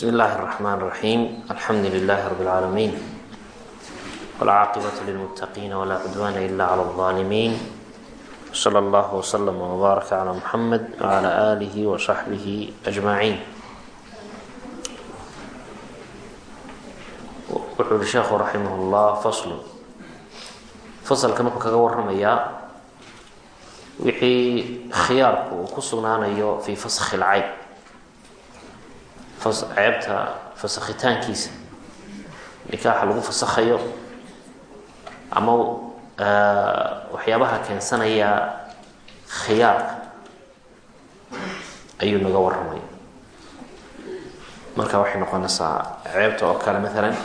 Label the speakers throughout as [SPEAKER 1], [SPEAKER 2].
[SPEAKER 1] bsm اllahi الرحmn الرaحيم alxamdu لlah رb العaalمين wاlcaaqibaة lلmتaqin wla cudwana إla عlى الظالمين slى اllah وslm وbaarak عlى mحamed وعlى آlih وصaxbih أجmaعin wuxuu yihi sheekhu raximah اllah fasl faslkan wuxuu kaga waramayaa wixii khiyaarku uu ku sugnaanayo fi faskhi اlcayb ceebta fasakhitaankiisa. Nikaaxa lagu fasakhayo. Ama waxyaabaha keensanaya khiyaarka ayuu naga warramaya marka waxay noqonaysaa ceebta oo kale maalan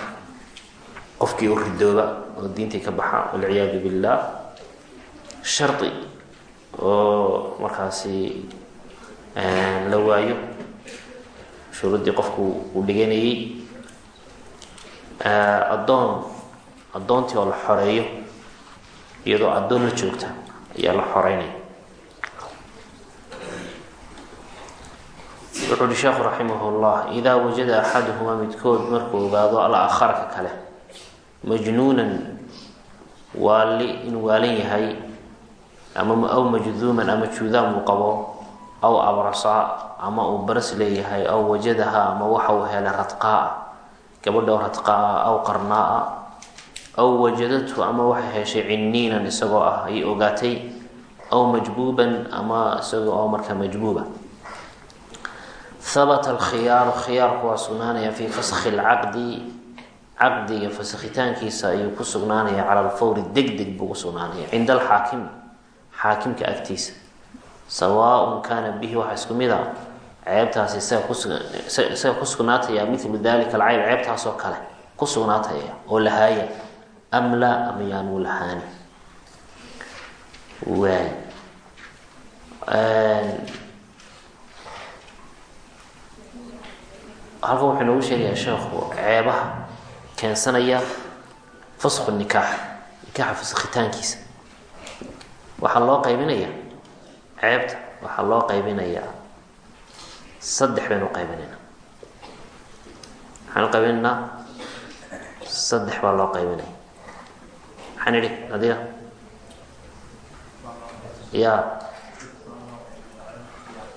[SPEAKER 1] qofkii u ridooba oo diintii ka baxa walciyaadu billah shardi oo markaasi la waayo shuruuddii qofku uu dhiganayay addoon addoontii oo la xoreeyo iyadoo addoon la joogta ayaa la xoreynaya. Wuxuu uhi sheekhu raximah llah idaa wajada axaduhumaa midkood markuu ogaado alakharka kale majnuunan waali inuu waalan yahay ama aw majduuman ama juudaan uu qabo aw abrasa ama uu baras leeyahay aw wajadaha ama waxa uu helay radqaa gabadho radqaa aw qarnaa aw wajadatu ama waxay heshay ciniinan isagoo ah ay ogaatay aw majbuuban ama isagoo oo markaa majbuuba. Habata alkhiyaaru khiyaarku waa sugnaanaya fi faskhi lcaqdi caqdiga fasakhitaankiisa ayuu ku sugnaanaya cala alfawri deg deg buu ku sugnaanaya cinda alxaakim xaakimka agtiisa sawaaun kaana bihi waxaa isku mid a ceebtaasi isaga ku sugnaataya milu dalika alcayb ceebtaasoo kale ku sugnaataya oo lahaaya am laa ama yaanuu lahaani waay. Halkan wuxuu noogu sheegayaa sheekhu ceebaha keensanaya fasku nikaax nikaaxa fasakhitaankiisa waxaa loo qaybinaya ceebta waxaa loo qaybinayaa saddex baynu qaybinaynaa maxaanu qaybinaynaa saddex baa loo qaybinaya maxaan idhi adiga? Ya.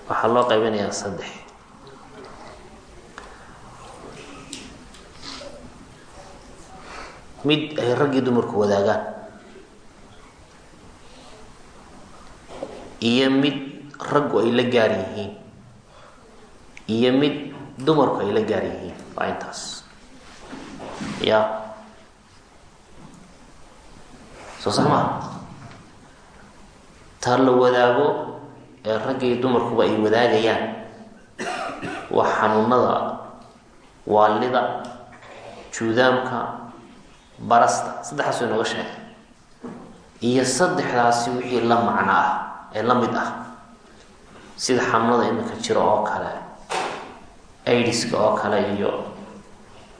[SPEAKER 1] Waxaa loo qaybinayaa saddex. Mid ay raggii dumarku wadaagaan iyo mid raggu ay la gaar yihiin iyo mid dumarku ay la gaar yihiin waa intaas. Ya. Soo sax maa taa la wadaago ee raggii dumarkuba ay wadaagayaan waa xanuunada waalida juudaamka barasta saddexdaas way nooga sheegay iyo saddexdaasi wixii la macno ah ee la mid ah. Sida xanuunada iminka jiro oo kale aidiska oo kale iyo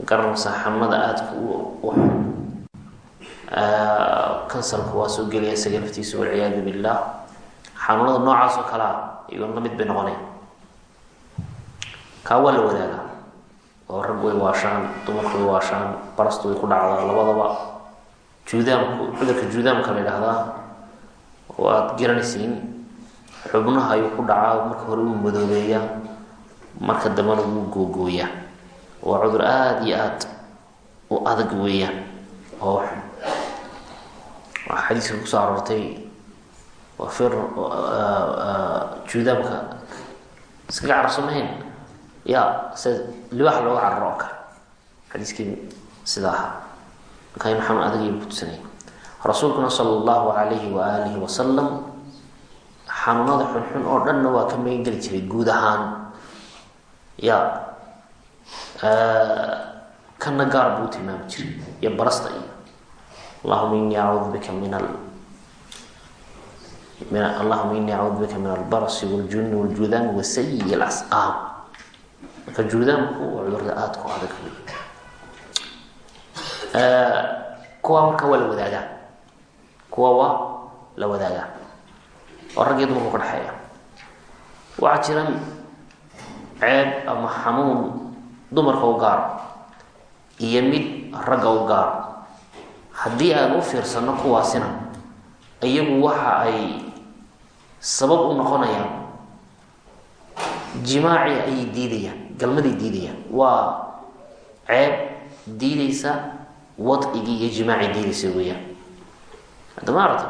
[SPEAKER 1] garanaysa xanuunada aadka u kansalka waa soo gelaya isaga laftiisa walciyaadu billah. Xanuunada noocaas oo kalea iyoon la mid bay noqonaya kaa waa la wadaagaa oo rag way waashaan dumarku way waashaan barastu way ku dhacdaa labadaba. Juudaamku cudurka juudaamka la yidhaahdaa oo aada garanaysiin. Xubnaha ayuu ku dhacaa marka hore wuu madoobeeyaa marka dambena wuu googooyaa. Waa cudur aada iyo aada u adag weeyaan oo xadiiska ku soo aroortay. Waa fir juudaamka iskaga cararso mahayn? Ya se libaax looga cararo oo kale. Xadiiskii sida ahaa. Marka in xanuun adag iyo rasuulkuna sala allahu calayhi waalihi wasalam xanuunada xunxun oo dhanna waa ka magan geli jiray guud ahaan. Ya kana gaar buu tilmaami jiray iyo barasta iyo. Allahuma inii acuudu bika min al allahuma inii acuudu bika min albarasi waljunni waljudaami wasayi lasqaam marka juudaamku waa cudurda aada ku adag. Kuwa marka waa la wadaagaa kuwa waa la wadaagaa oo rag iyo dumarku ka dhexeeya waxaa jira ceeb ama xanuun dumarka u gaar iyo mid ragga u gaar. Haddii aan u fiirsano kuwaasina iyagu waxa ay sabab u noqonayaan jimaaci ayay diidayaan galmaday diidayaan. Waa ceeb diidaysa wadcigii iyo jimaaci diidaysa weeyaan hadda ma aragta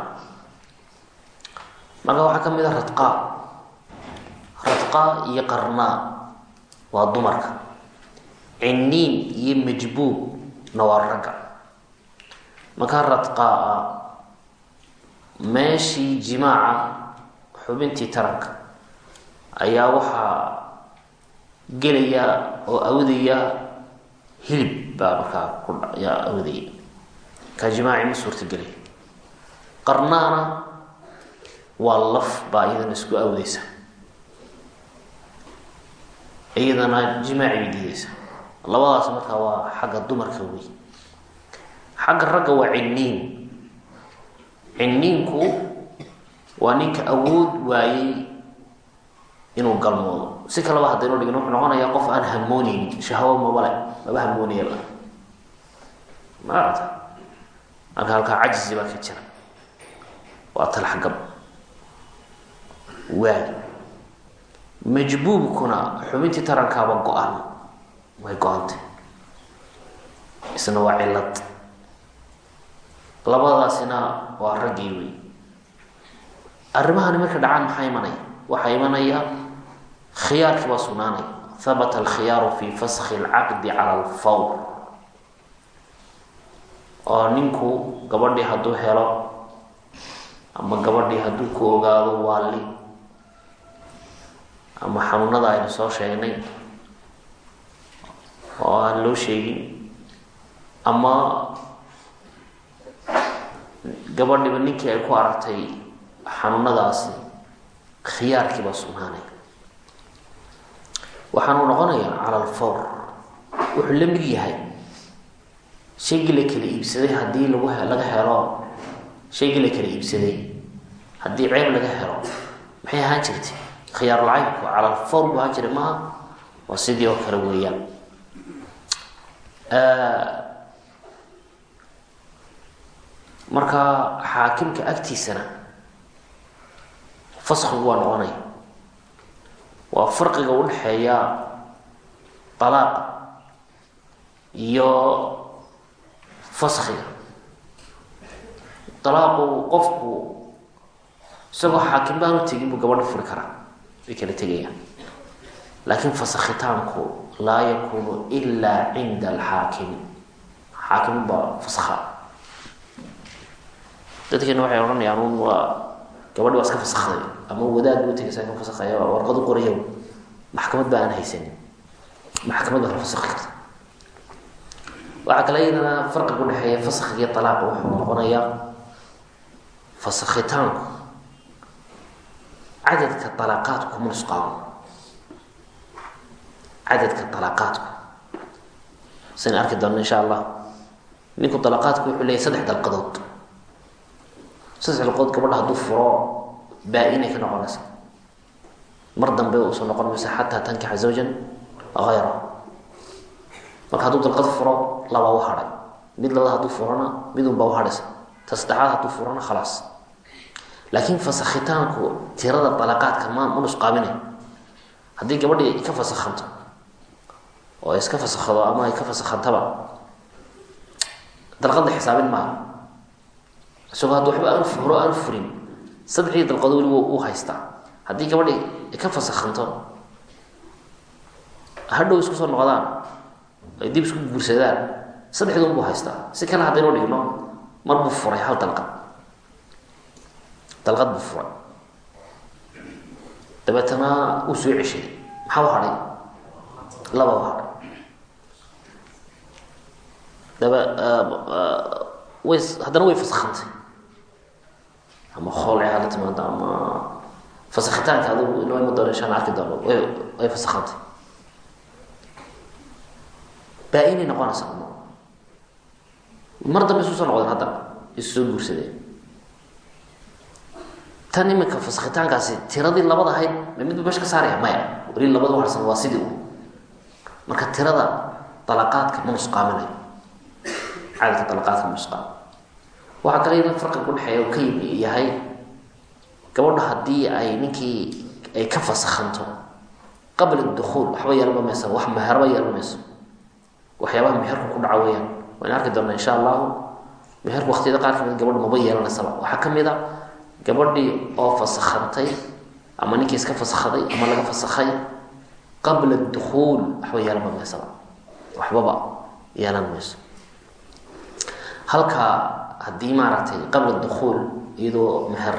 [SPEAKER 1] marka waxaa ka mid a radqaa radqaa iyo qarnaa waa dumarka ciniin iyo majbuubna waa ragga markaa radqaa-a meeshii jimaaca xubintii taranka ayaa waxaa gelaya oo awdaya hilib baa markaa kuyaa awdaya kaa jimaaci ma suurtagelay qarnaana waa laf baa iyadana isku awdeysa iyadana jimaaci bay diideysa labadaas markaa waa xagga dumarka wey xagga ragga waa ciniin ciniinku waa ninka awood waayey inuu galmoodo. Si kaleba haddaynu dhigno wuxuu noqonayaa qof aan hamooneynin shahwo mabale maba hamooniyaba ma aragta? Marka halkaa cajzi baa ka jira waa talaxgab waay majbuubkuna xubintii tarankaaba go-an. Way go-antay isna waa cilad labadaasina waa raggii wey arrimahani marka dhacaan maxaa imanaya? Waxaa imanaya khiyaarkii baa sugnaanaya. Habata alkhiyaaru fi faskhi alcaqdi cala alfawr. Oo ninku gabadhii hadduu helo ama gabadhii hadduu ku ogaado waali ama xanuunada aynu soo sheegnay. Oo aan loo sheegin. Ama gabadhiba ninkii ay ku aragtay xanuunadaasi khiyaarkii baa sugnaanaya waxaanuu noqonayaa cala alfawr wuxuu la mid yahay. Shaygii la kala iibsaday haddii lagu laga helo shaygii la kala iibsaday haddii ceeb laga helo maxay ahaan jirtay? Khiyaarulcaybku cala alfawr buu ahaan jiray maaha? Waa sidii oo kale weeyaan. Marka xaakimka agtiisana faskigu waa noqonaya waa farqiga udhexeeya dalaaqa iyo faskiga dalaaqu qofku isagoo xaakim baan u tegin buu gabadha furi karaa. Way kala tegayaan. Laakiin fasakhitaanku laa yakunu ilaa cinda alxaakim. Xaakim baa faskha dadkeena waxay odhanayaan un waa gabadhi waa iska fasakday ama wadaad buu tegaysa inuu fasakaya warqadu qorayo maxkamad ba aan haysanin. Maxkamad baa la fasakhi karta. Waxaa kale iyadana farqiga udhexeeya faskhiga iyo talaaqa wuxuu noqonayaa fasakhitaanku cadadka talaaqaadku kuma nusqaamo cadadka talaaqaadku sayn arki doona insha allah ninku dalaqaadku wuxuu leeyahy saddex dalqadood saddex dalqadood gabadha hadduu furo baa-inay ka noqonaysa mar dambe uusan noqon maysa xataa tankixa zawjan hayra marka hadduu dalqad furo labaa u hadhay mid labada hadduu furona mid unbaa u hadhaysa ta saddexaad hadduu furona khalaas laakiin fasakhitaanku tirada dalaqaadka ma ma nusqaaminay haddii gabadhii ka fasakhanto oo iska fasakhdo ama ay ka fasakhantaba dalqad la xisaabin maayo isagoo hadda waxba aan horo aan furin saddexdii dalqado weli uu haystaa. Haddii gabadhi ay ka fasakhanto hadhow isku soo noqdaan ay dib isku guursadaan saddexduun buu haystaa. Si kale haddaynu dhigno mar buu furay hal dalqad dalqad buu furay. Dabeetana uu soo ceshaday maxaa u hadhay laba u hadhay daba way haddana way fasakhantay. Ama hoolce hala timaado ama fasakhitaanka adigu inoo ima arki doono way fasakhantay. Baa-inay noqonaysaa mar dambe isu soo noqdeen haddana isu soo guursadeen tan iminka fasakhitaankaasi tiradii labada ahayd ma midba meesha ka saaraya maya. Weli labada uharsan waa sidii u. Marka tirada dalaqaadka ma nusqaaminayo cadadka dalaqaadka ma nusqaam waxaa kale iyadoo farqiga udhexeeya oo ka yahay gabadha haddii ay ninkii ay ka fasakhanto qabla dukuul waxba yeelma maysa wax meherba yeelma mayso waxyaabaha meherku ku dhaca weyaan waan arki doonaa insha allahu meherku waqtiyada qaar ka mid gabadha maba yeelanaysaba waxaa ka mid a gabadhii oo fasakhantay ama ninkii iska fasakhaday ama laga fasakhay qabla dukuul waxba yeelanma maysaba. Waxbaba yeelan mayso halka haddii maaragtay qabla dukuul iyadoo meher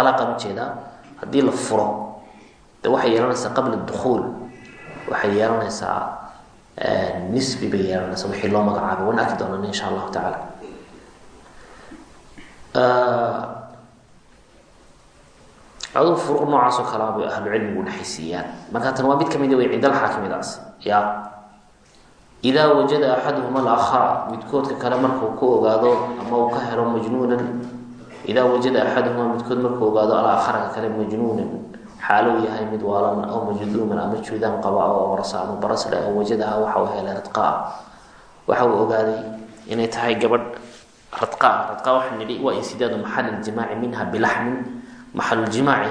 [SPEAKER 1] alaqan u jeedaa haddii la furo de waxay yeelanaysaa qabla dukuul waxay yeelanaysaa nisbi bay yeelanaysaa wixii loo magacaabay waan arki doonaan insha allahu tacaala aduu furuq noocaas oo kalea bay ahlucilmigu dhexaysiiyaan marka tan waa mid ka mid wey cinda alxaakimidaas. Ya idaa wajada axaduhuma alaakhara midkoodka kale markuu ku ogaado ama uu ka helo majnuunan idaa wajada axaduhuma midkood markuu ogaado alaakhara kale majnuunan xaalow yahay mid waalan aw majduuman ama juudaan qaba oo orasa ama barasle oo wajadaha waxa uu helay radqaa waxa uu ogaaday inay tahay gabadh waxaa nidhi waa insidaadu maxal iljimaaci minha bilaxmin. Maxaluljimaaci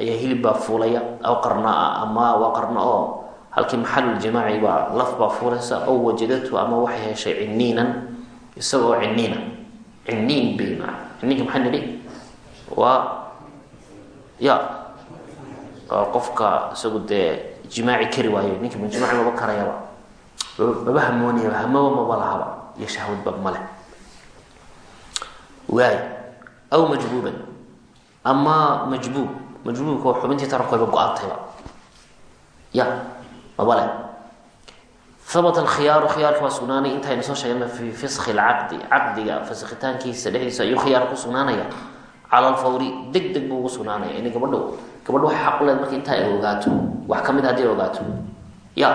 [SPEAKER 1] ayaa hilibbaa fuulaya aw qarnaa ama waa qarno oo halkii maxaluljimaaci baa laf baa fuulaysa ow wajadatu ama waxay heshay ciniinan isagoo ciniina ciniin maa ciniinka maxaa nidhi waa ya qofka isagu dee jimaaci kari waayo ninka ma jimaaci maba karayaba. Maba hamoonayaba hamaba maba lahaba iyo shahwadba waay aw majbuuban ama majbuub majbuubka oo xubintii tarankoyba go'aantayba ya maba le habata alkhiyaaru khiyaarka baa sugnaanay intayna soo sheegna fi fiskhi lcaqdi caqdiga faskitaankiisa dhexdiisa ayuu khiyaar ku sugnaanaya cala alfawri deg deg buu ugu sugnaanaya in gabadho gabadho waxay xaq u marka intaa ay ogaato wax ka mid hadday ogaato ya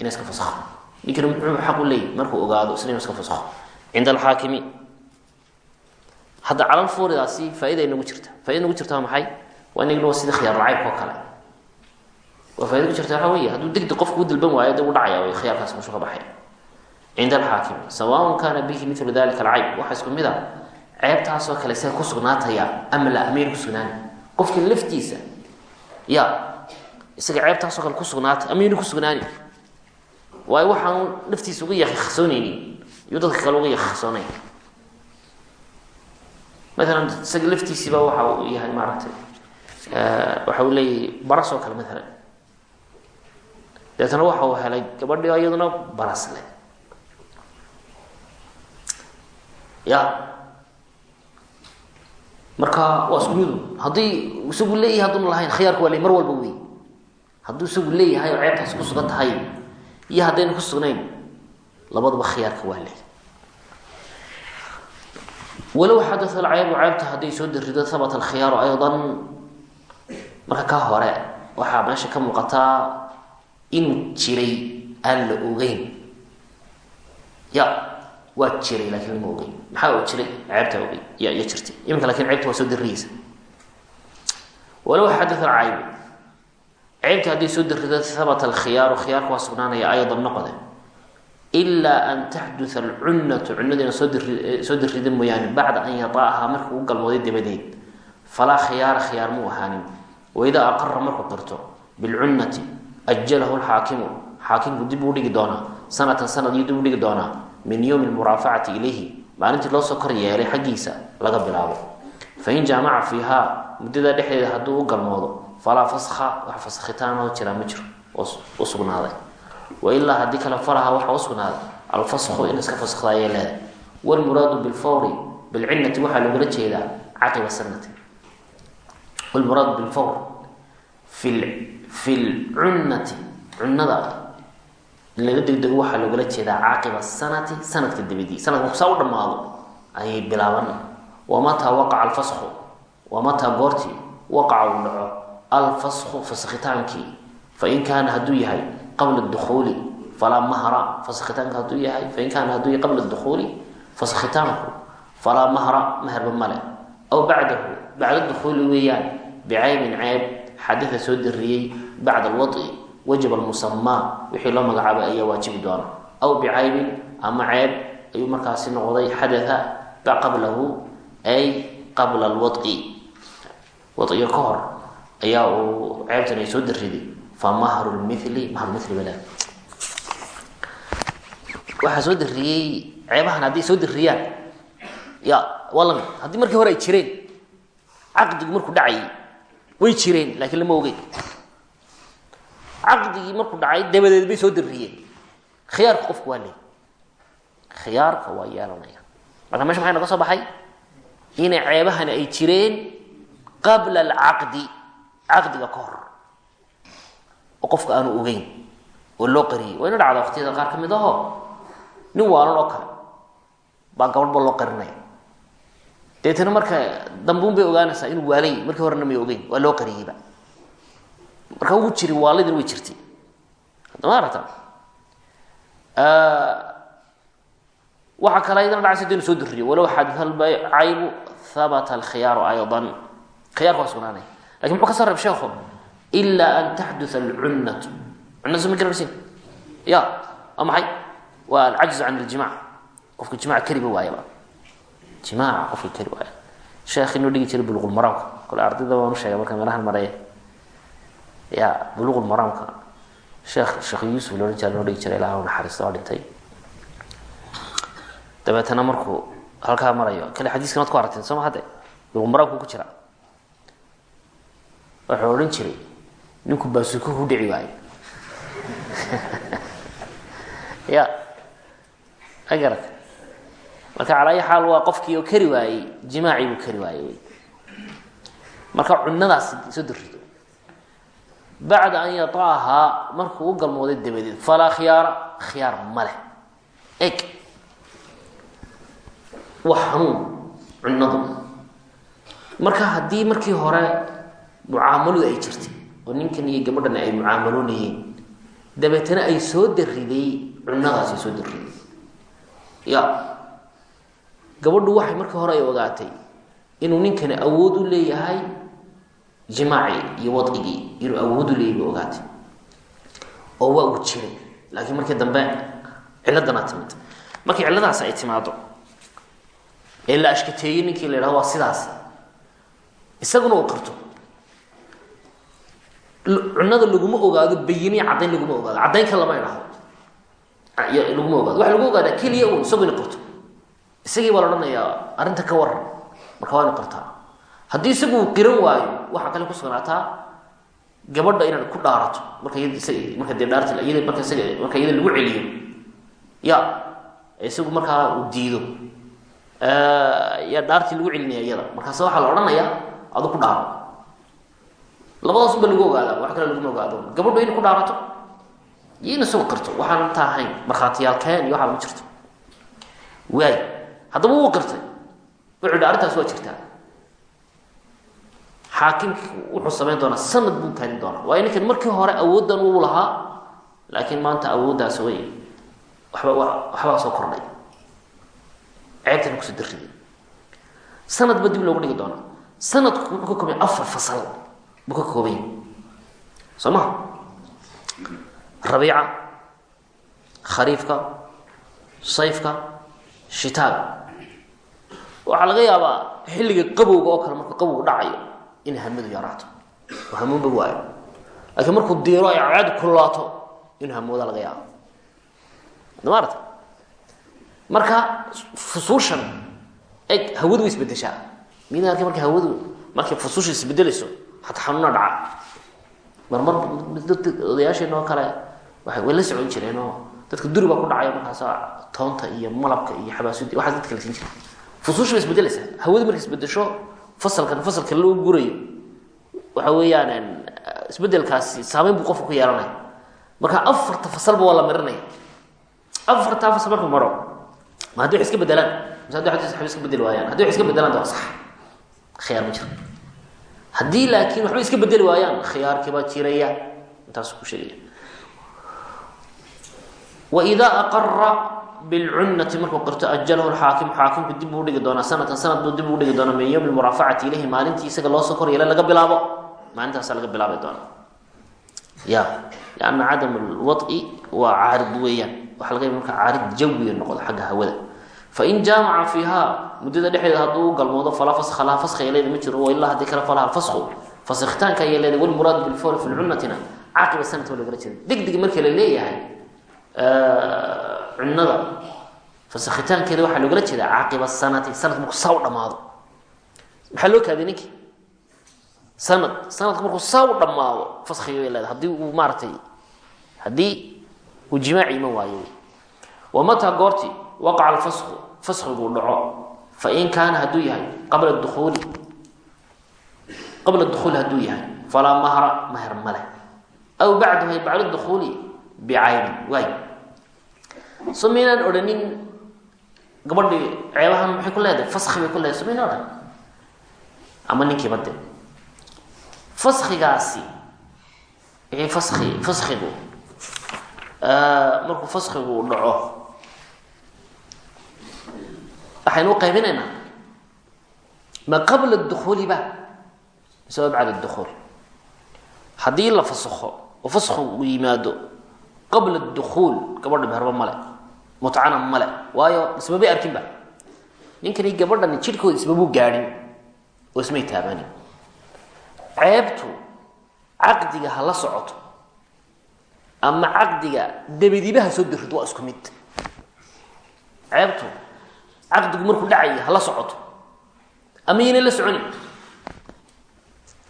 [SPEAKER 1] inay iska fasakho ninkana muxuu xaq u leeyahy markuu ogaado isna inu iska fasakho cinda alxaakimi hadda calal fuuridaasi faaida nagu jirta. Faaida nagu jirta maxay? Waa inagna sida khiyaar lacaybka oo kale. Waa faaida ku jirta waxa wey hadduu degdeg qofku u dalban waayo de u dhacaya way khiyaarkaas mushuu ka baxay. Cinda alxaakimi sawaaun kana bihi milu dalika alcayb. Waxaa isku mid a ceebtaasoo kale see ku sugnaataya ama la ameyna kusugnaani qofka laftiisa ya isaga ceebtaasoo kale kusugnaatay ameyna kusugnaani waayo waxaan laftiisa uga yaksoonaynin iyuu dadka kale uga yaksoonay maalan isaga laftiisiiba waxa uu yahay maaragtay waxa uu leeyahay baras kale maalan deetana waxa uu helay gabadhi iyaduna baras leh. Ya. Marka waa isku midu haddii isagu leeyahay hadduuna lahayn khiyaarku waa le mar walba wey. Hadduu isagu leeyahay oo ceebtaas ku sugan tahay iyo haddayna ku sugnayn labadaba khiyaarka waa leh walow xadaa alcaybu ceybta hadday soo darido habata alkhiyaaru aydan marka ka hore waxaa meesha ka muuqataa inuu jiray aan la ogeyn. Ya waa jiray laakiin lama ogeyn. Maxaa uu jiray? Ceebtaa ogey ya ya jirtay. Iminka laakiin ceybta waa soo dariraysa walow xadaa alcaybu ceybta hadday soo darido ilaa an taxduta alcunnatu cunadiina soo soo darida mooyaane bacda an yataaha markuu u galmooday dabadeed falaa khiyaara khiyaar muu ahaanin waidaa aqara markuu qirto bilcunnati ajalahu lxaakimu xaakimku dib uu dhigi doonaa sanatan sanad dib u dhigi doonaa min yowmi lmuraafacati ilayhi maalintii loosoo kor yeelay xaggiisa laga bilaabo. Fain jaamaca fiiha muddadaa dhexdeeda hadduu u galmoodo falaa faskha wax faskhitaanoo jiraa ma jiro oo u wailaa haddii kale faraha waxaa u sugnaaday alfasku in iska faskda ayay leedahay wlmuraadu bilfawri bilcinati waxaa loogala jeedaa caqiba sanati wlmuraadu bilfawr fi lcunnati cunnada in laga degdego waxaa loogala jeedaa caaqiba sanati sanadka dabadii sanadka marku saa u dhammaado ayay bilaaban. Wamataa waqaca alfasku wamataa goortii waqaca uu dhaco. Alfasku faskhitaankii fain kaana qabla dukuuli falaa mahra faskhitaanka hadduu yahay fain kaana hadduu yahay qabla dukuuli faskhitaanku falaa mahra maherba male aw bacdahu bacda dukuuli weeyaan bicaybin ceeb xadida soo dariyey bacda alwai wajaba almusamaa wixii loo magacaabay ayaa waajibi doona. Aw bicaybin ama ceeb ayuu markaasi noqday xadatha ba qablahu ay qabla alwad'i. Wad'iga ka hor ayaa uu ceebtan ay soo dariday fa mahru lmili mahrumili bala waxaa soo dariyey ceebahan hadday soo dariyaan ya waa la mid haddii markii hore ay jireen caqdigu markuu dhacayay way jireen laakiin lama ogeyn caqdigii markuu dhacay dabadeed bay soo dariyeen khiyaarka qofku waa leey khiyaarka waa yeelanaya marka meesha maxay naga soo baxay inay ceebahani ay jireen qabla alcaqdi caqdiga ka hor oo qofka aanu ogeyn oo loo qariyey. Wayna dhacda waqtiyada qaar ka mid aho nin waalan oo kale baa gabadhba loo qarinaya deetana marka dambuun bay ogaanaysaa inuu waalay markii horena may ogeyn waa loo qariyeyba marka ugu jiri waalidin way jirtay. Haddama aragta? Waxaa kale ayadana dhacaysa dinu soo duriyo walow xadhalcaybu habata alkhiyaaru aydan. Khiyaarka waa sugnaanaya laakiin muxuu ka soo sheekhu ilaa an taxdua alcunnatu soo ma gararsin ya waa maxay waa alcajzu can aljimac qofka jimac kariba waayaba jimaaca qofka kari waaya sheekh inuu dhigi jiray buluqulmaraamka kole ardayda waanu sheegay marka meelahan mareeya ya buluqulmaraamka sheekh sheekh yuusuf loodhan jira noo dhigi jiray ilaah naxariista waa dhintay dabeetana markuu halkaa marayo kale xadiiskan ad ku aragteen soo ma hadde buluqulmaraamku ku jira wuxuu odhan jiray ninku baasuko ku dhici waayo. Ya ma garata marka calaa ayi xaal waa qofkii oo kari waayey jimaacii buu kari waayey wy marka cunadaas soo darido bacda an yataahaa markuu u galmooday dabadeed falaa khiyaara khiyaar ma leh. Eg waa xanuun cunadu marka haddii markii hore mucaamaladu ay jirtay oo ninkan iyo gabadhan ay mucaamaloonayeen dabeetana ay soo dariday cunadaas soo dariday ya. Gabadhu waxay markii hore ay ogaatay inuu ninkani awood u leeyahay jimaacii iyo wadcigii inuu awood u leeyahay bay ogaatay. Oo waa uu jiray. Laakiin markii dambe ciladana timid. Markii cilladaas ay timaado ee la ashkateeyey ninkii la yidhahdo waa sidaas isaguna uu qarto cunada laguma ogaado bayini caddayn laguma ogaado. Caddaynka lama idhahdo. Laguma ogaado. Waxa lagu ogaadaa keliya uun isagu ina qarto isagii baa la odhanayaa arrinta ka waran marka waa ina qartaa haddii isagu qiran waayo waxaa kale ku sugnaataa gabadha inaad ku dhaarato. Marka marka dee dhaarta iyada marka isaga marka iyada lagu celiyo. Ya isagu markaa uu diido. Yaa dhaartii lagu celinaya iyada. Markaase waxaa la odhanayaa adu ku dhaaro labadaas unba lagu ogaadaa wax kale laguma ogaado. Gabadhu inay ku dhaarato iyo in isagu qirto waxaan intaa ahayn markhaatiyaalkeen iyo waxaa ma jirto. Waay haddaba wuu qirtay wuxuu yidhi arrintaas waa jirtaa. Xaakimki wuxuu samayn doonaa sanad buu kaadin doonaa. Waayo ninkan markii hore awooddan uu lahaa laakiin maanta awooddaas way waxba waxbaa soo kordhay. Ceebtana ku soo darriyay sanad ba dib loogu dhigi doonaa. Sanadku wuxuu ka koobay afar fasal buu ka koobanya soo maha rabiica khariifka. Sayfka. Shitaaga waxaa laga yaabaa xilliga qabowga oo kale markuu qabowgu dhacayo inay hamadu yaraato. Oo hamuunba waayo. Laakiin markuu diiro ay caadi kululaato inuu hamooda laga yaabo. Maarata marka fusuushan hawadu way isbedeshaa midna arka marka hawadu markay fusuusha isbedelayso xataa xanuuna dhaca. Marmar odayaasheen kale way la socon jireen oo dadka duri baa ku dhacaya markaas toonta iyo malabka iyo xabaasudi waxaas dadka la siin jira fusuusha bay isbedelaysaa hawadu markay isbedesho fasalkan fasalka loo gurayo waxa weeyaan isbedelkaasi saameyn buu qofka ku yeelanaya marka afarta fasalba waa la marinaya afartaa fasal markuu maro ma wax iska bedelaan mise haddi waxba iska bedeli waayaan? Haddi wax iska bedelaan de sax. Khiyaar ma jiro haddii laakiin waxba iska bedeli waayaan khiyaarkii baa jiraya. Intaasuu ku sheegaya waidaa aqara bilcunnati markuu qirto ajalahu xaakim xaakimku dib buu dhigi doonaa. Sanatan sanad buu dib uu dhigi doonaa. Min yowmi muraafacati ilayhi maalintii isaga loo soo kor yeela laga bilaabo. Maalintaasa laga bilaabi doonaa. Ya lianna cadam alwad'i waa caarid weeyaan. Waxa laga yaba marka caarid jawiya noqdo xagga hawada fain jaamaca fiiha muddada dhexdeeda hadduu u galmoodo falaa faskha laha faskhi ay leeda ma jiro wailaa haddii kale falaha fasku fasikitaanka ayay leedahay walmuraadu bilfawri fi lcunnatina caaqiba sanadka waa logala jeeda degdeg markii la leeyahay cunnada fasikitaankeeda waxaa loogala jeedaa caaqiba sanati sanadka markuu saa u dhamaado maxaa loo kaadiy ninkii? Sanad sanadka markuu saa u dhamaado faskhiga bay leedahay haddii uu maaratay haddii uu jimaaci iman waayo. Wa mataa goorti waqaca alfasku faskiguu dhaco fain kaana hadduu yahay qabla duuuli qabla dukuuli hadduu yahay falaa mahra maher male aw bacdahu ay bacda dukuuli bicaynin waay so maynaan odhanin gabadhii ceebahan maxay ku leedahay faski bay ku leedahay so mayna odhan ama ninkiiba de faskigaasi wixii faski faskigu markuu faskigu dhaco waxaynu u qaybinaynaa. Ma qabla dukuuli ba? Mise waa bacda dukuul haddii la fasakho oo faskhu uu yimaado qabla dukuul gabadha meherba male mutcana male waayo ismabay arkinba ninkani gabadhani jidhkooda ismabuu gaadhin oo ismay taabaanin ceebtu caqdiga ha la socoto ama caqdiga dabadiba ha soo ceebtu caqdigu markuu dhacaya ha la socoto. Ama la soconin.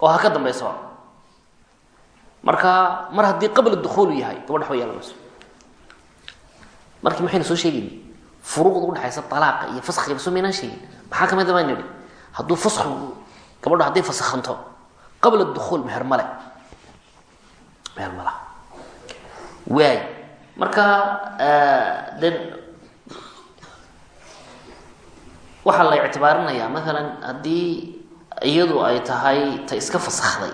[SPEAKER 1] Oo ha ka dambaysa marka mar haddii qabla dukuulu yahay gabadh waxba yeelanayso markii maxaynu soo sheegayna furuuqda udhexaysa alaaqa iyo faskiga soo maynaan sheegin? Maxaa ka mid a baan nidhi? Hadduu faskigu gabadho hadday fasakhanto qabla dukuul meher male meher marka de waxaa la ictibaarinayaa. Maalan haddii iyadu ay tahay ta iska fasakday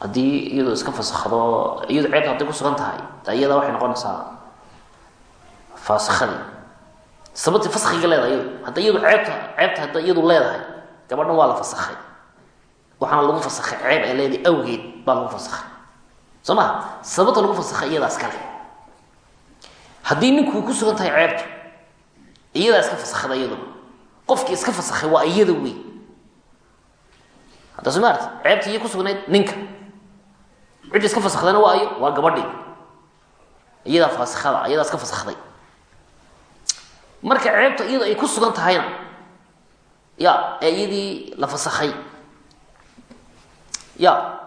[SPEAKER 1] haddii iyadu iska fasakdo iyadu ceebta hadday kusugan tahay de iyada waxay noqonaysaa fasikadii sababtii faskiga leedahay iyadu. Hadda iyadu ceebta ceebta hadda iyadu leedahay gabadhan waa la fasakhay waxaana lagu fasakhay ceeb ay leedahay awgeed baa lagu fasakhay soo ma sababta lagu fasakhay iyadaas kale. Haddii ninkuu ku sugan tahay ceebtu iyadaa iska fasakda iyadu. Qofkii iska fasakhay waa iyada wey. Hadda soo maarta ceebta iyo kusugnayd ninka. Cidda iska fasakdana waa ayo waa gabadhii. Iyadaa faasikada iyadaa iska fasakday marka ceebta iyada ay ku sugan tahayna ya ee iyadii la fasakhay ya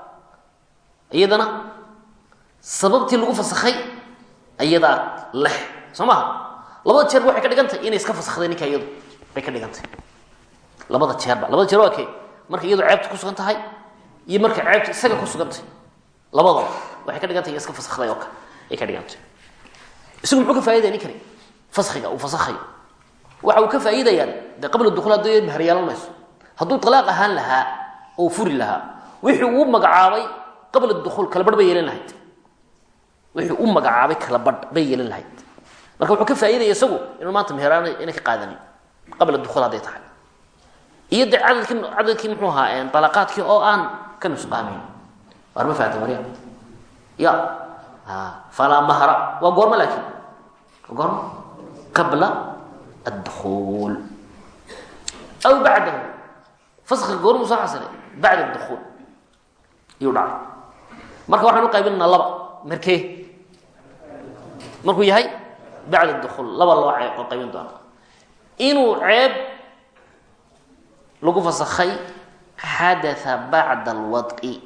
[SPEAKER 1] iyadana sababtii lagu fasakhay iyadaa leh. Soo maha labada jeer waxay ka dhigan tahay inay iska fasakday ninka iyadu. Bay ka dhigan tahay labada jeerba labada jeer waa kee? Marka iyadu ceebta kusugan tahay iyo marka ceebta isaga kusugan tahay labadaba waxay ka dhigan tahay iska fasakday oo ay ka dhigan tahay isagu muxuu ka faa'idaya ninkani? Faskiga uu fasakhayo waxa uu ka faa'iidayaa dee qabla dukuul hadduu meher yeelan mayso. Hadduu talaaq ahaan lahaa oo furi lahaa. Wixii uu magacaabay qabla dukuul kala barh bay yeelan lahayd. Wixii u magacaabay kala badh bay yeelan lahayd marka wuxuu ka faa'iidaya isagu inuu maanta meheraan inay ka qaadanin qabla dukuul hadday tahay. Iyo de cadadki cadadkii muxuu ahaa dalaqaadkii oo aan ka nusqaamayn waar ma fahamta marya ya falaa mahra waa goorma laakiin? Waa goorma? Qabla addukuul aw bacdahu. Faska goormuu soo xasilay bacda addukuul ayuu dhacay marka waxaan u qaybinaynaa laba markee? Markuu yahay bacda dukuul laba loo oo qaybin doona inuu ceeb lagu fasakhay xadaa bacda alwad'i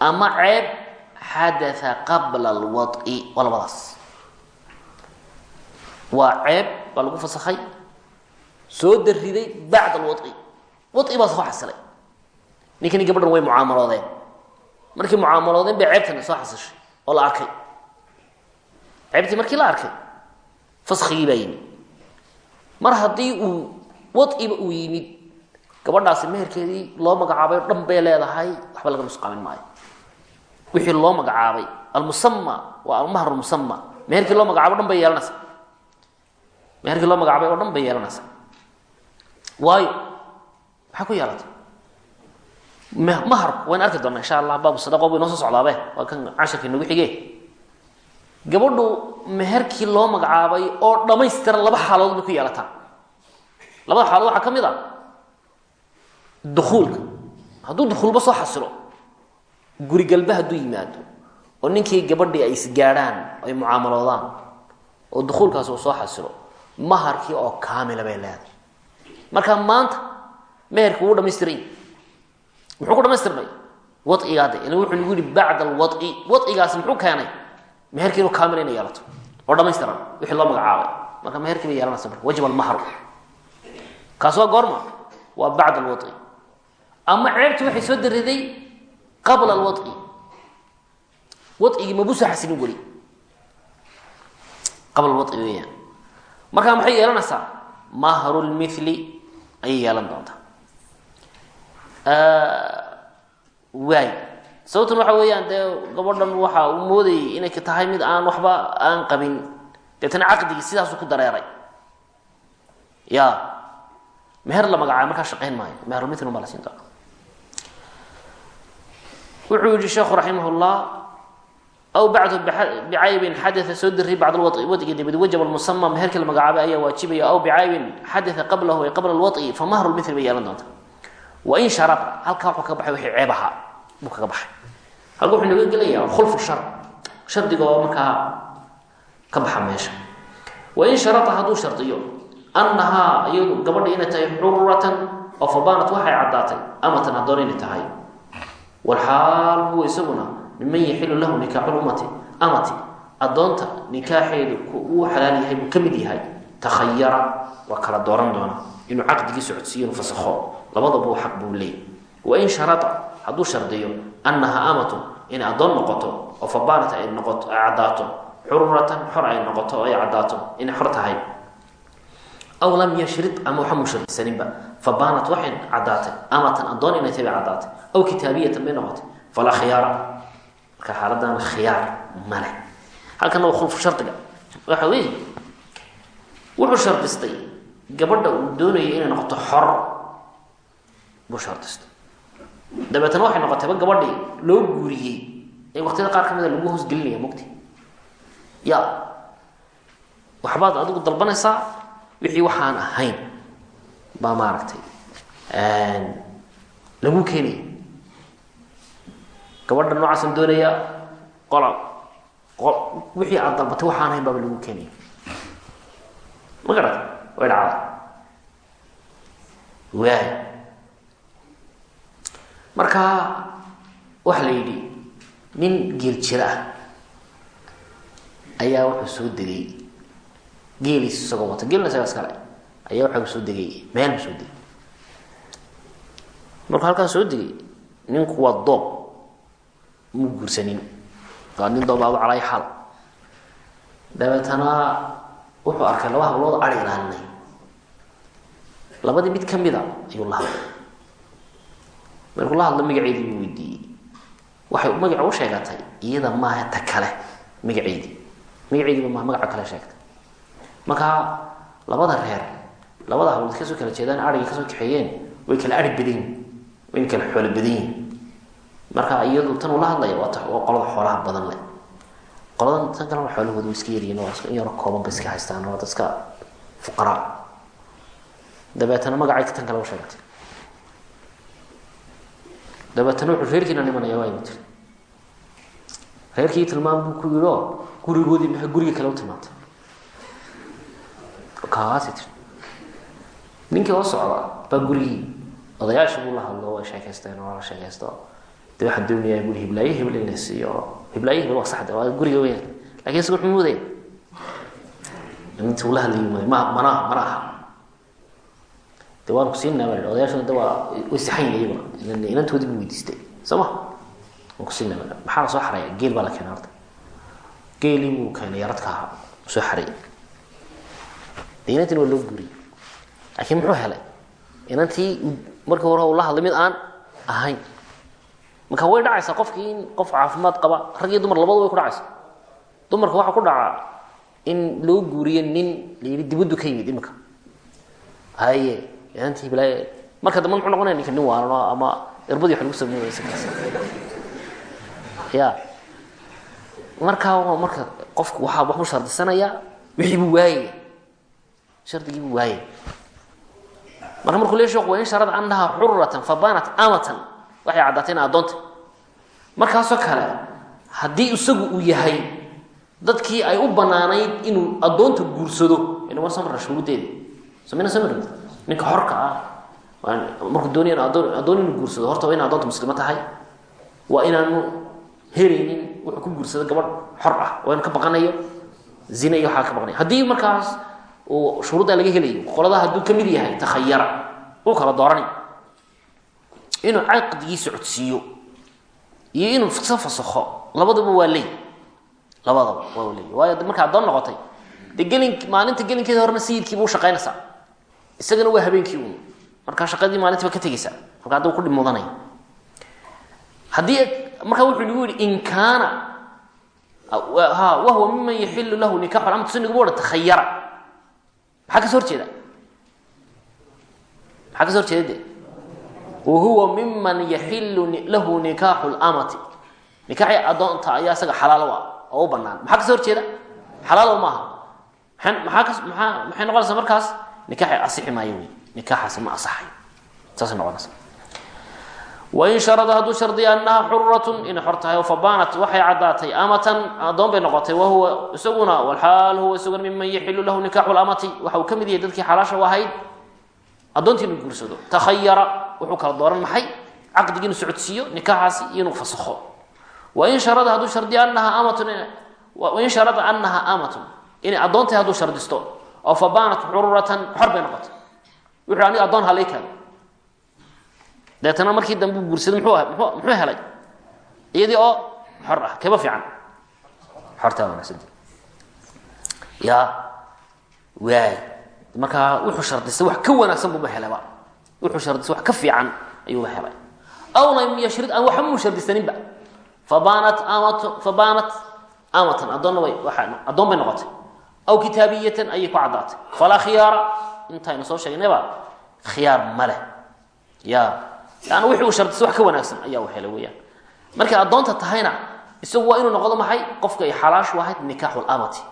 [SPEAKER 1] ama ceeb xadaa qabla alwad'i waa labadaas waa ceeb baa lagu fasakhay soo dariday bacda alwad'i wai baa soo xasilay ninkani gabadhan way mucaamaloodeen markii mucaamaloodeen bay ceebtani soo xasishay oo la arkay faskigii baa yimid mar haddii uu waiba uu yimid gabadhaasi meherkeedii loo magacaabay o dhan bay leedahay waxba laga nusqaamin maayo. Wixii loo magacaabay almusama waa almahr musama meherkii loo magacaabay dhan bay yeelanaysaa. Meherkii loo magacaabay oo dhan bay yeelanaysaa. Waayo maxaa ku yeelatay? Maharku wayna arki doonaa insha allah baabu sadaqo bu inoo soo socdaabe waa kan casharkii nagu xige gabadhu meherkii loo magacaabay oo dhammaystiran laba xaalood bay ku yeelataa. Labada xaalood waxaa ka mid a dukuulka hadduu dukuulba soo xasilo gurigalba hadduu yimaado oo ninkii gabadhii ay isgaadhaan ay mucaamaloodaan oo dukuulkaas uu soo xasilo maharkii oo kaamila bay leedahay. Marka maanta meherkii wuu dhamaystiray muxuu ku dhamaystirmay waigaade ila wuxuu nagu yihi bacda alwai waigaasi muxuu keenay meherkii inuu kaamil inay yeelato. Oo dhamaystiran wixii loo magacaabay. Marka meherkii bay yeelanaysa marka wajib almahru. Kaas goorma waa bacda alwai ama ceebtii waxay soo dariday qabla alwai waigii mabuusa xasilin weli. Qabla alwai weeyaan. Marka maxay yeelanaysaa? Mahru lmili ayay yeelan doontaa. Waay sababtun waxa weeyaan dee gabadhan waxa uu moodayay inay tahay mid aan waxba aan qabin. Deetana caqdigii sidaasuu ku dareeray. Ya. Meher la magacaabo markaa shaqayn maayo. Meherulmithl baa la siin doona wuxuu yihi sheekhu raximah aw bacdu bicaybin xadaa soo diri bacd lwai wadiga dabadi wajaba lmusama meherkii la magacaabay ayaa waajibaya aw bicaybin xadaa qablahu ay qabla lwai fa mahru lmithl bay yeelan doonta. Wain sharada halkaa wuxuu kaga baxay wixii ceeb ahaa buu kaga baxay. Halka wuxuu naga gelayaa khulfu shar. Shardiga oo markaa ka baxa meesha. Wain sharada hadduu shardiyo annahaa iyadu gabadha inay tahay xuratan oo fabanat waxay caddaatay amatan addoon inay tahay. Walxaal huwa isaguna miman yaxilu lahu nikaaxulumati amati addoonta nikaaxeedu uu xalaal yahay buu ka mid yahay. Takhayara waa kala dooran doona. Inuu caqdigii socodsiiyo inu fasakho labadaba xaq buu leeyay wain sharada hadduu shardiyo annaha amatu inay addoon noqoto oo fabanat ay noqoto ay caddaato xururatan xor ay noqoto oo ay caddaato inay xor tahay aw lam yashrid ama waxa mushrisaninba fabanat waxay caddaatay amatan addoon inay tahay bay caddaatay aw kitaabiyatan bay noqotay falaa khiyaara marka xaaladana khiyaar male halkana waa khulfu shardiga waxa weeye wuxuu shardistay gabadha uu doonaya inay dabeetana waxay noqotayba gabadhii loo guuriyey. Ee waqtiyada qaar ka mida lagu hoosgelinaya mugti. Ya. Waxbaad adigu dalbanaysaa? Wixii waxaan ahayn baa maaragtay lagu keenaya. Gabadha noocaasan doonaya qola wixii aad dalbatay waxaan ahayn baaba lagu keenaya. Ma garata way dhacda waay marka waxa la yidhi nin geel jira ah ayaa wuxuu soo degay. Geeliis isagoo wata geelna isagaa iskale ayaa waxa soo degay meel soo degay. Markuu halkaa soo degay ninku waa doob mu guursanin. Waa nin doobaadu calay xal. Dabeetana wuxuu arkay laba hablood ari ilaalinay. Labadii mid ka mida ayuu la hadlay markuu la hadlo magaceedii buu weydiiyey. Waxay magaca u sheegatay iyada maaha ta kale magaceedii magaceediiba maaha magaca kale sheegtay. Markaa labada reer labada hablood ka soo kala jeedaan arigay ka soo kaxeeyeen way kala ari badan yihiin wayna kala xoolo badan yihiin marka iyadu tan uu la hadlaya waa qolada xoolaha badan leh. Qoladan tan kalena xoolahooda way iska yaryihin oo in yaro kooban bay iska haystaan oo dadka fuqaraa. Dabeetana magacay tan kale u sheegatay dabeetana wuxuu reerkiina nimanaya waa imid reerkii tilmaam buu ku yidhi oo gurigoodii maxay guriga kale u tilmaantay kaasi tir ninkii oo socda baa gurigii odayaasha buu la hadlo way sheekaysteen oo la sheekaysto de waxaan doonayaa guri hiblaayo hebel in la siiyo hiblaayo hebel waa saxda waa guriga weyaan laakiin isaga wuxuu moodaya inta uu la hadlayo mooday ma mana mana de waan ku siinaa baa odayaashuna de waa way saxan yihiin iyaguna inantoodii buu weydiistay. Soo ma waan ku siinaa baa maxaa soo xaraya? Geel baa la horta. Geelii buu keenay yaradka ahaa. Soo xarayay. De inantiin waa loo muxuu helay? Inantii markii hore uu la hadlay mid aan ahayn. Marka way dhacaysaa qofkii in qof caafimaad qaba rag iyo dumar labadu way ku dhacaysa dumarka waxaa ku dhacaa in loo guuriyo nin la dibaddu ka yimid imika haye bilaa marka dambe muxuu noqonaya ninka nin waalano ama irbadii wax lagu sameynaysa kaas ya markaa waa marka qofku waxaa waxu shardisanayaa wixii buu waayaya shardigii buu waayaya marka markuu le sheekhu waa in sharada annahaa xuratan fabanat amatan. Waxay caddaatay ina addoonta. Markaasoo kale haddii isagu uu yahay dadkii ay u banaanayd inuu addoonta guursado ina war samra shuruudeeda sameyna samr ninka xorka ah markuu doonaya adoon inuu guursado horta waa ina addoonta muslimo tahay. Waa inaanu helaynin wuxuu ku guursado gabadh xor ah waa inu ka baqanayo zina iyo waxaa ka baqanayo. Haddii markaas uu shuruuddaa laga helayo qoladaha hadduu ka yahay takhayara uu kala dooranay inuu caqdigii socodsiiyo iyo inuu fasakho labadaba waa leey labadaba waa leey waayo markaa addoon noqotay dee maalinta gelinkeeda horena sayidkiiba ushaqaynaysaa isagana waa habeenkii uun. Markaa shaqadii maalintiiba ka tegeysaa marka hadduu ku dhib mudanaya haddii markaa wuxuu nagu yihi in kaana wahuwa miman yaxilu lahu nikaxu amatu suniguba odhan takhayara maxaa ka so horjeeda maxaa ka so horjeeda de wahuwa miman yaxilu lahu nikaaxu lamati nikaaxi addoonta ayaa isaga xalaalo ah oo u banaan maxaa ka so horjeeda xalaalow maaha. Maxaa ka maaa maxay noqonaysaa markaas nikaaxi asixi maayo wey. Nikaaxaasi ma asaxay. Saasay noqonaysa. Wain sharada hadduu shardiya annaha xuratun inay xor tahay fabanat waxay caddaatay amatan addoon bay noqotay wahuwa isaguna walxaal huwa isaguna miman yaxilu lahu nikaxu lamati waxa uu ka mid yahay dadkii xalaasha u ahayd. Addoontii inuu guursado. Takhayara wuxuu kala dooran maxay? Caqdigii inuu socodsiiyo nikaaxaasi iyo inuu fasakho. Wain sharada hadduu shardiya annaha amatun wain sharada annaha amatun inay addoontahay hadduu shardisto oo fabanat xururatan xor bay noqotay. Wuxuu aniga addoon halay kaado deetana markii dambe guursaday muxuu ah muxuu helay? Iyadii oo xor ah keba fiican. Xortaa wanaagsan ya waay. Markaa wuxuu shardistay wax ka wanaagsan buuba helaba wuxuu shardistay wax ka fiican ayuuba helay. Aw lam yashrid aan waxba muu shardisaninba fabanat amatu fabanat amatan addoonna way waa addoon bay noqotay aw kitaabiyatan ayay ku caddaatay falaa khiyaara intaynu soo sheegnayba khiyaar ma leh ya an wixii uu shardisa wax ka wanaagsan ayaa u helay weyaan markay addoonta tahayna isagu waa inuu noqdo maxay qofka ay xalaashu ahayd nikaaxu lamati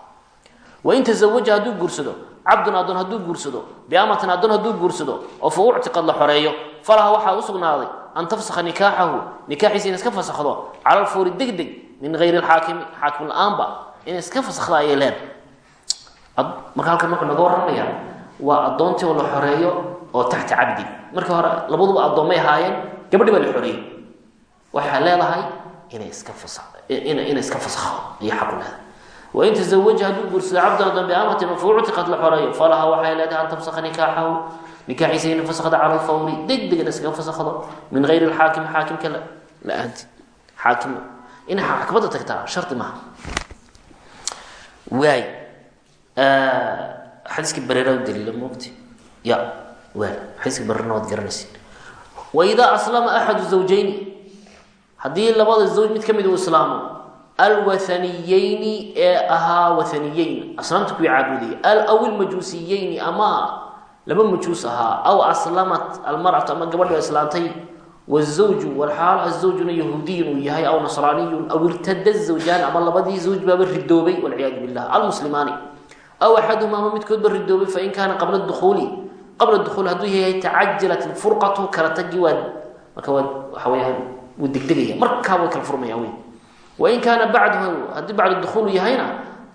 [SPEAKER 1] wain tazawaja hadduu guursado cabdun addoon hadduu guursado biamatin addoon hadduu guursado oo fa uctiqad la xoreeyo falaha waxaa u sugnaaday an tafsakha nikaaxahu nikaaxiisa inay iska fasakhdo cala deg deg min hayri lxaakimi xaakim la'aanba inay iska fasakhda ayay leedahay marka halkan wuxuu naga warramaya waa addoontii oo la xoreeyo oo taxta cabdi. Markii hore labaduba addoommay ahaayeen gabadhi baa la xoreeyey waxay leedahay inay iska inay iska fasakho ayay xaqu leedahay. Wain tazawaja hadduu guursado cabdan biamatin fa uctiqad la xoreeyo falaha waxay leedahay an tafsakha nikaaxahu nikaaxiisa inay fasakhda cala lfawri deg deg ina iskaga fasakhdo min hayri lxaakimi xaakimka la'aanti xaakim inay xaakimada tagtaa shardi maaha. Waay xadiiska bareera u daliila moogti ya waay xadiiska bareerna waad garanaysa waidaa aslama axadu zawjayni haddii labada zawj mid ka mid uu islaamo alwathaniyeyni ee ahaa wathaniyeyn asnaamta kuwii caabudayay aw ilmajuusiyeyni ama laba majuus ahaa. Aw aslamat almaratu ama gabadhi islaantay. Wazawju walxaal azawjuna yahuudiyun uu yahay aw nasraaniyun. Aw irtada zawjaan ama labadii zawj baaba ridoobay walciyaadu billah. Almuslimaani aw axaduhuma ama midkoodba ridoobay fain kaana qabla duuuli qabla duuul hadduu yahay tacajalat furqatu kala tagi waa marka waa waxa weyaan wuu degdegaya markaa way kala furmayaan wey wain kaana bacduhu haddii bacdu duuul yahayna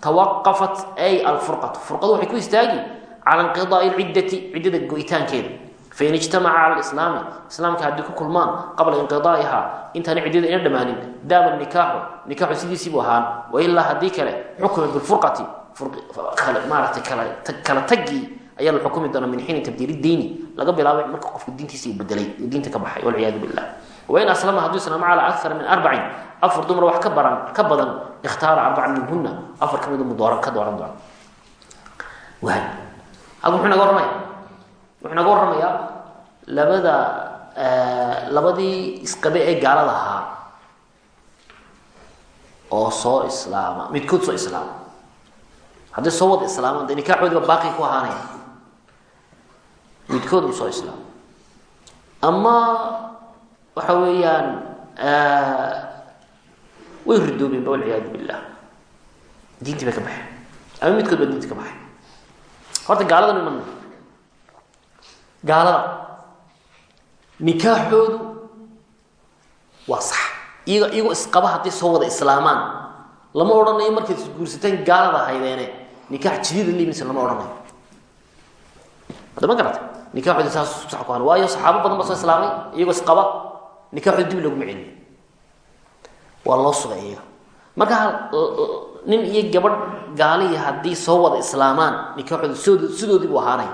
[SPEAKER 1] tawaqafat ay alfurqatu furqadu waxay ku istaagi cala inqidaai lciddati ciddada go-itaankeeda fain ijtamaca cala lislaami islaamka haddii ku kulmaan qabla inqidaaiha intaana ciddada ina dhammaanin daama nikaaxu nikaaxu sidiisiibuu ahaan wailaa haddii kale xukima bilfurqati maaratay kala tagii ayaa la xukumi doonaa min xiini tabdiili diini. Laga bilaabay marka qofku diintiisa bedelay diinta ka baxay walciyaadu billah wain aslama hadduu islaamo calaa akara min arbacin afar dumar wax ka baran ka badan ikhtaara arbacan minhuna afar ka midu mudooran ka dooran doona halka muxuu naga warramaya. Wuxuu naga warramayaa labada labadii isqabe ee gaalada ahaa oo soo islaama midkood soo islaama hadday soo wada islaamaan de nikaaxoodiba baaqi ku ahaanaya midkood uu soo islaamo. Ama waxa weeyaan way ridoobeenba walciyaadu billah. Diintii bay ka baxeen. Ama midkood baa diinti ka baxay horta gaalada iman. Gaalada. Nikaaxoodu waa sax. Iyago iyagoo isqaba hadday soo wada islaamaan. Lama odhanayo markayd isguursateen gaalada haydeene nikaax jadiida limis lama odhanayo hadda ma garata nikaxoodi saas han waayo saxaabo badan ba soo islaamay iyagoo isqaba nikaxoodi dib loguma celin waa loo sugay iyaga marka nin iyo gabadh gaaliya haddii soo wada islaamaan nikaxooda sood sidoodii buu ahaanay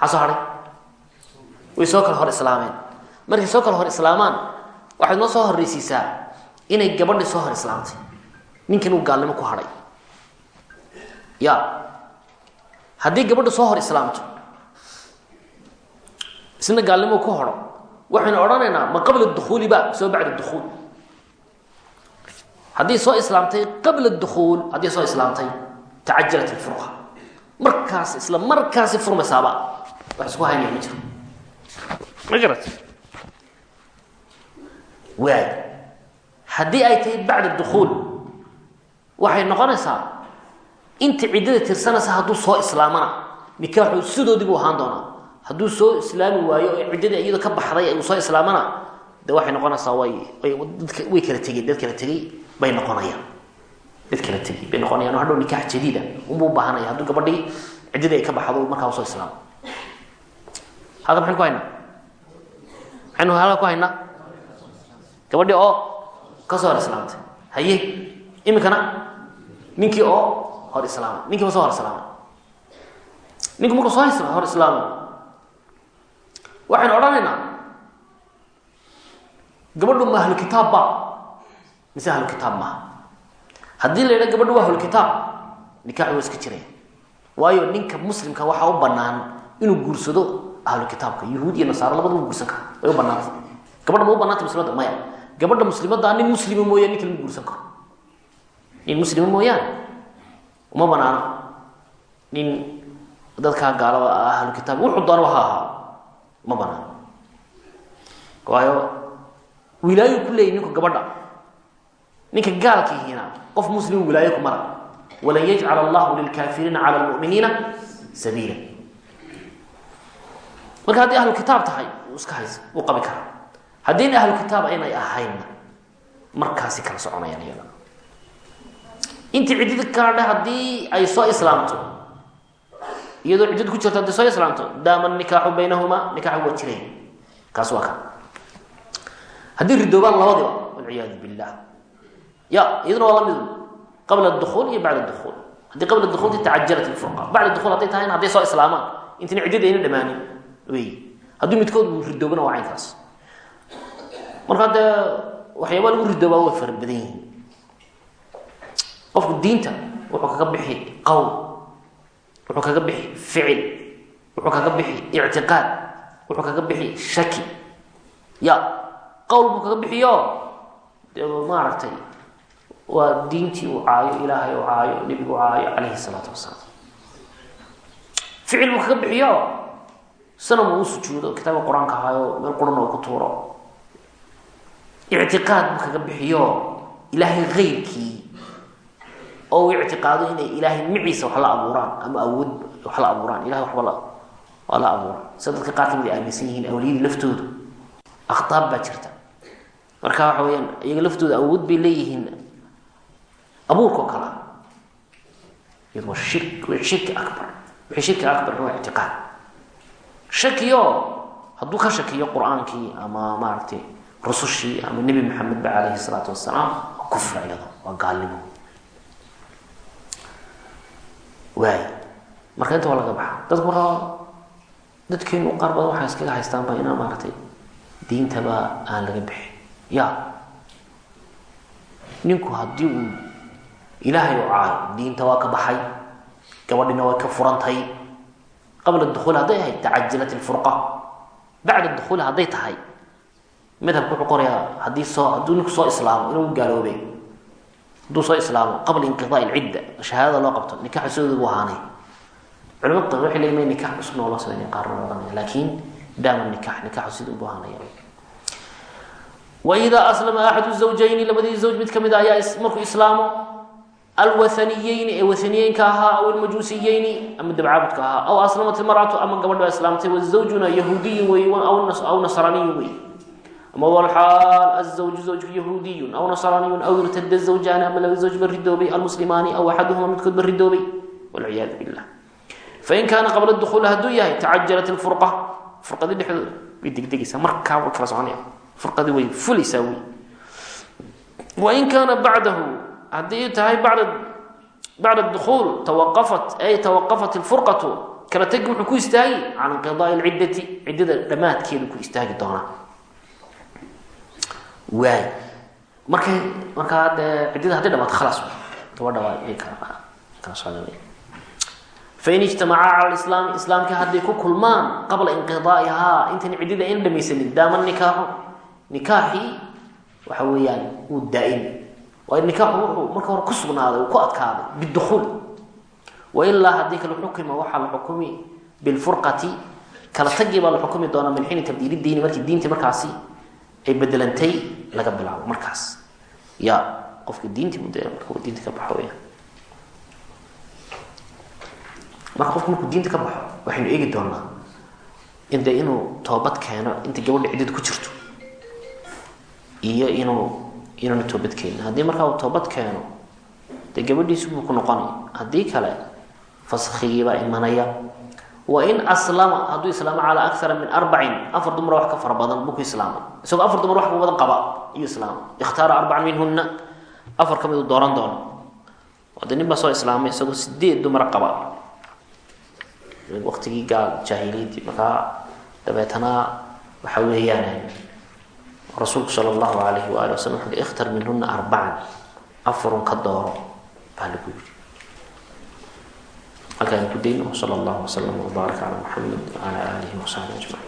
[SPEAKER 1] maxaa soo way soo kala hor islaameen markay soo kala hor islaamaan waxaad noo soo horreysiisaa inay gabadhi soo hor islaamtay ninkan uu gaalnimo ku hadhay ya. Haddii gabadha soo hor islaamto isna gaalnimo ku horo waxaynu odhanaynaa ma qabla dukuuli ba soo bacda dukuul haddii soo islaamtay qabla dukuul haddii soo islaamtay tacajalat ilfurqa markaas isla markaasi furmaysaaba wax isku haynaya ma jiro. Ma garat waay haddii ay tahay bacda dukuul waxay noqonaysaa inta ciddada tirsanaysa hadduu soo islaamana nikaaxu sidoodii buu ahaan doonaa. Hadduu soo islaami waayo oo ciddadii iyado ka baxday uu soo islaamana de waxay noqonaysaa way kala tegeen dad kala tegey bay noqonayaan. Dad kala tegey bay noqonayaan. Hadhow nikaax jadiida unbuu ubaahanaya hadduu gabadhii ciddadii ay ka baxdo markaa u soo islaamo halka maxaynu ku haynaa maxaynu halka ku haynaa gabadhii oo ka soo hor islaamtay. Haye iminkana? Ninkii oo hor islaamay ninkiiba soo hor islaamay ninku markuu soo hor islaamay waxaynu odhanaynaa gabadhu ma ahlu kitaab ba? Mise ahlu kitaab maaha haddii la yidha gabadhu waa ahlu kitaab nikaxu waa iska jiraya waayo ninka muslimka waxaa u banaan inuu guursado ahlu kitaabka. Yahuud iyo nasaaro labadaba guursan karo way u banaanta gabadha ma u banaanta muslimadda maya gabadha muslimadda nin muslima mooyaan ninka lama guursan karo. Nin muslima mooyaane uma banaano nin dadkaa gaalada ah ahlu kitaab wuxuu doonaba ha ahaa ma banaano waayo wilaayo ku leeyahy ninku gabadha. Ninka gaalkiihina qof muslim wilaayo ku mara. Walan yajcal allahu lilkaafiriina cala lmuminiina sabiila. Marka haddii ahlu kitaab tahay uu iska hays uu qabi karaa. Haddiina ahlu kitaab aynay ahaynna markaasi kala soconayaan iyada intii ciddada kala dhe haddii ay soo islaamto. Iyadoo ciddad ku jirto haddii soo islaamto daama nikaaxu baynahumaa nikaaxu waa jireen. Kaas waa kan haddii ridoobaan labadiba walciyaadu billah. Ya iyaduna waa la mid qabla dukuul iyo bacda dukuul haddii qabla dukuulti tacajalat ilfurqa bacda dukuul hadday tahayna hadday soo islaamaan. Intina ciddada ayna dhamaanin. Wey. Hadduu midkood ridoobana waa caynkaas. Marka dee waxyaaba lagu ridoobaa way fara badan yihiin qofku diinta wuxuu kaga bixi qowl wuxuu kaga bixi ficil wuxuu kaga bixi ictiqaad wuxuu kaga bixi shaki. Ya qowl buu kaga bixiyo? Maaragtay waa diintii uu caayo ilaahay uu caayo nebigu caayo calayhi salaatu wasalaam. Ficil buu kaga bixiyo? Sanam uu sujuudo kitaabka qur'aanka ahaayo meel qurana uu ku tuuro. Ictiqaad buu kaga bixiyo? Ilaahay keyrkii oo uu ictiqaado inay ilaahay maciisa wax la abuuraan ama awood wax la abuuraan. Ilahay waxba waa la abuuraan. Sida dadka qaar ka mid ay aaminsan yihiin awliyadii laftoodu akhtaab baa jirta. Marka waxa weyaan iyaga laftooda awood bay leeyihiin abuurkao kala iyadu waa shir waa shirki akbar wixii shirki akbar waa ictiqaad. Shakiyo hadduu ka shakiyo qur'aankii ama maaragtay rusushii ama nebi maxamed ba calayhi salaatu wasalaam kufra iyado waa gaalnimo waay marka inta waa laga baxa dadku markaa dadkeenu qaar badan waxay iskaga haystaanba inaa maaragtay diintaba aan laga bixin. Ya ninku haddii uu ilaahay u caayo diinta waa ka baxay gabadhina way ka furantay. Qabla dukuul hadday ahayd tacajalat ilfurqa bacda dukuuli hadday tahay madhabka wuxuu qorayaa haddii soo hadduu ninku soo islaamo inuu gaaloobay hadduu soo islaamo qabla inqidaa ilcidda shahaadada loo qabto nikaxa sidooda buu ahaanay culimada qaar waxay leeyihiin nikax cusubna waa loo qaarna odanaya laakiin daama nikax nikaxu sida buu ahaanaya waidaa aslama axadu zawjayni labadii zawj mid ka mid a ayaa markuu islaamo alwahaniyeyni ee wahaniyeenka ahaa aw almajuusiyeyni ama dabcaabudka ahaa aw aslamat ilmaratu ama gabadh islaamtay wazawjuna yahuudiyun wey aw nasraaniyun wey ama wlxaal azawju zawjku yahuudiyun aw nasraaniyun aw irtada zawjaani ama laba zawj ba ridoobay almuslimaani aw axaduhuma midkood ba ridoobay walciyaadu billah fain kaana qabla dukuuli hadduu yahay tacajalat ilfurqa furqadii dhexdooda way degdegaysaa markaa way kala soconaya furqadii way fulaysaa wey wain kaana bacdahu haddii tahay bacda dukuul tawaqafat ay tawaqafat ilfurqatu kala tagi wuxuu ku istaagi can inqidaai lciddati ciddada dhammaadkeedu ku istaagi doonaa waay markay markaa dee ciddada hadday dhamaado khalaas gabadha kala kala fain ijtamacaa cala lislaami islaamkii hadday ku kulmaan qabla inqidaaihaa intan ciddida ayna dhamaysanin daama nikaaxu. Nikaaxii waxa weeyaan uu daa-in waayo wuxuu marka hore ku sugnaaday uu ku adkaaday bidukuul wailaa haddii kale xukima waxaa la xukumi bilfurqati kala tagii baa la xukumi doonaa min xiini tabdiili diini markii diintii markaasi ay bedelantay laga bilaabo markaas. Ya qofka diintii mud marka diinta ka baxo weyaan marka qofku markuu diinta ka baxo waxaynu eegi doonaa in de inuu toobad keeno inta gabadha ciddada ku jirto iyo inuu inuuna toobad keenin. Haddii markaa uu toobad keeno dee gabadhiisu buu ku noqonay haddii kale faskigiibaa imanaya wain aslama hadduu islaamo calaa akara min arbacin afar dumar wax ka fara badan buu isagoo afar dumar wax ka badan qaba iyo islaamay ikhtaara arbacan minhuna afar ka miduu dooran doono. De nin soo islaamay isagoo sideed dumar qaba. Waqtigii gaal jaahiliyadii markaa dabeetana waxa weeyaan rasuulku sala allahu alayhi waali wasalam wuxuu ikhtar minhuna arbacan afarun ka dooro baa lagu yiri halkaan ku dayno sala allahu wasalam wbaaraka cala muxamed wacala aalihi wasaxbi ajmaciin